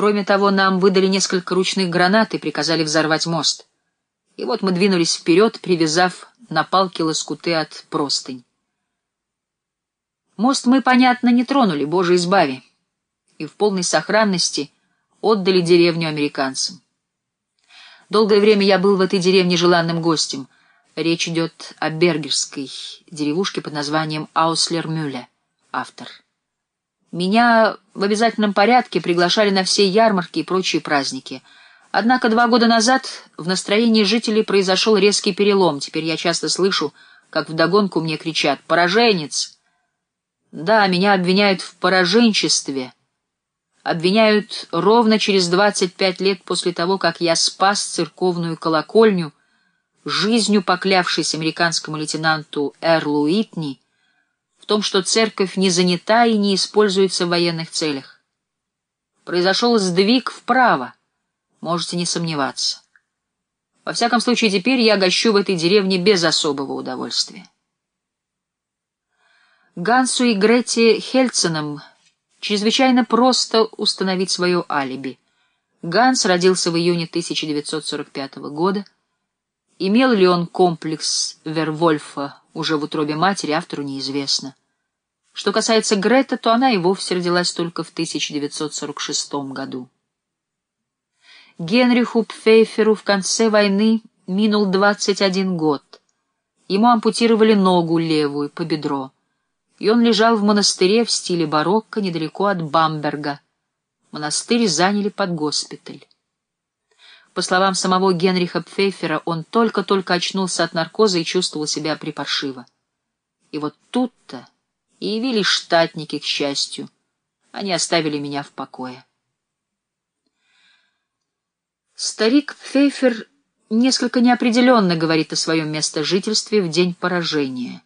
Кроме того, нам выдали несколько ручных гранат и приказали взорвать мост. И вот мы двинулись вперед, привязав на палки лоскуты от простынь. Мост мы, понятно, не тронули, боже избави, и в полной сохранности отдали деревню американцам. Долгое время я был в этой деревне желанным гостем. Речь идет о бергерской деревушке под названием Ауслер-Мюле, автор. Меня в обязательном порядке приглашали на все ярмарки и прочие праздники. Однако два года назад в настроении жителей произошел резкий перелом. Теперь я часто слышу, как вдогонку мне кричат «Пораженец!». Да, меня обвиняют в пораженчестве. Обвиняют ровно через 25 лет после того, как я спас церковную колокольню, жизнью поклявшись американскому лейтенанту Эрлу Итни, том, что церковь не занята и не используется в военных целях. Произошел сдвиг вправо, можете не сомневаться. Во всяком случае, теперь я гощу в этой деревне без особого удовольствия. Гансу и Грете Хельценам чрезвычайно просто установить свое алиби. Ганс родился в июне 1945 года. Имел ли он комплекс Вервольфа уже в утробе матери, автору неизвестно. Что касается Грета, то она и вовсе родилась только в 1946 году. Генриху Пфейферу в конце войны минул 21 год. Ему ампутировали ногу левую по бедро, и он лежал в монастыре в стиле барокко недалеко от Бамберга. Монастырь заняли под госпиталь. По словам самого Генриха Пфейфера, он только-только очнулся от наркоза и чувствовал себя припаршиво. И вот тут-то и явились штатники, к счастью. Они оставили меня в покое. Старик Пфейфер несколько неопределенно говорит о своем местожительстве в день поражения.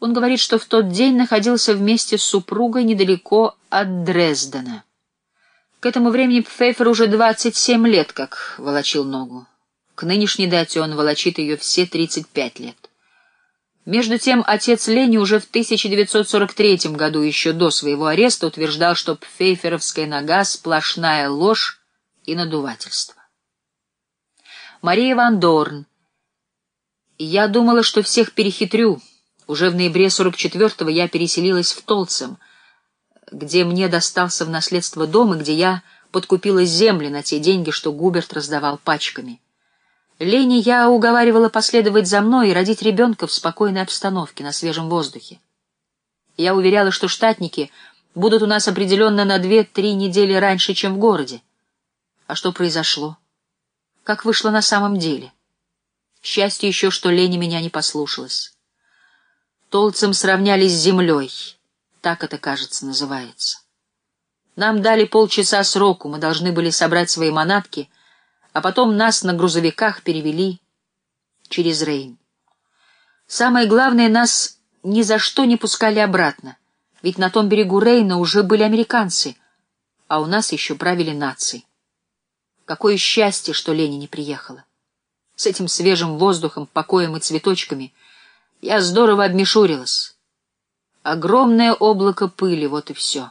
Он говорит, что в тот день находился вместе с супругой недалеко от Дрездена. К этому времени Пфейфер уже 27 лет как волочил ногу. К нынешней дате он волочит ее все 35 лет. Между тем, отец Лени уже в 1943 году, еще до своего ареста, утверждал, что пфейферовская нога — сплошная ложь и надувательство. Мария Ван Дорн. Я думала, что всех перехитрю. Уже в ноябре 44-го я переселилась в Толцем, где мне достался в наследство дом и где я подкупила земли на те деньги, что Губерт раздавал пачками. Лене я уговаривала последовать за мной и родить ребенка в спокойной обстановке, на свежем воздухе. Я уверяла, что штатники будут у нас определенно на две-три недели раньше, чем в городе. А что произошло? Как вышло на самом деле? Счастье еще, что Лене меня не послушалась. Толцем сравнялись с землей. Так это, кажется, называется. Нам дали полчаса сроку, мы должны были собрать свои манатки — а потом нас на грузовиках перевели через Рейн. Самое главное, нас ни за что не пускали обратно, ведь на том берегу Рейна уже были американцы, а у нас еще правили нации. Какое счастье, что Лени не приехала. С этим свежим воздухом, покоем и цветочками я здорово обмешурилась. Огромное облако пыли, вот и все.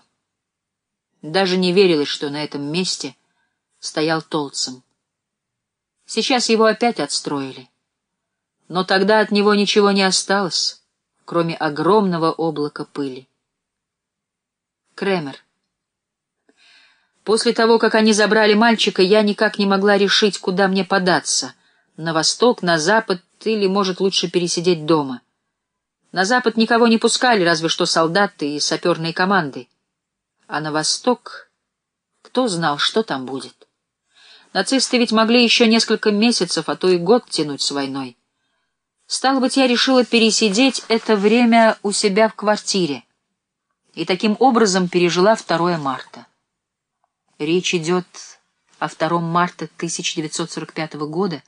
Даже не верилось, что на этом месте стоял Толцем. Сейчас его опять отстроили. Но тогда от него ничего не осталось, кроме огромного облака пыли. Кремер. После того, как они забрали мальчика, я никак не могла решить, куда мне податься — на восток, на запад или, может, лучше пересидеть дома. На запад никого не пускали, разве что солдаты и саперные команды. А на восток кто знал, что там будет. Нацисты ведь могли еще несколько месяцев, а то и год тянуть с войной. Стало быть, я решила пересидеть это время у себя в квартире. И таким образом пережила 2 марта. Речь идет о 2 марта 1945 года,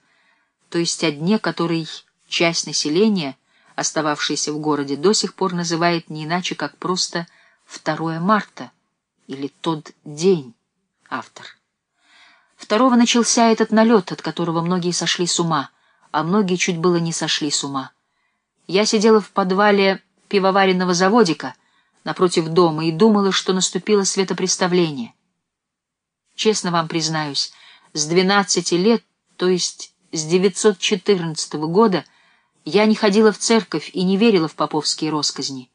то есть о дне, который часть населения, остававшейся в городе, до сих пор называет не иначе, как просто 2 марта или тот день, автор. Второго начался этот налет, от которого многие сошли с ума, а многие чуть было не сошли с ума. Я сидела в подвале пивоваренного заводика напротив дома и думала, что наступило светопреставление. Честно вам признаюсь, с двенадцати лет, то есть с 914 года, я не ходила в церковь и не верила в поповские росказни.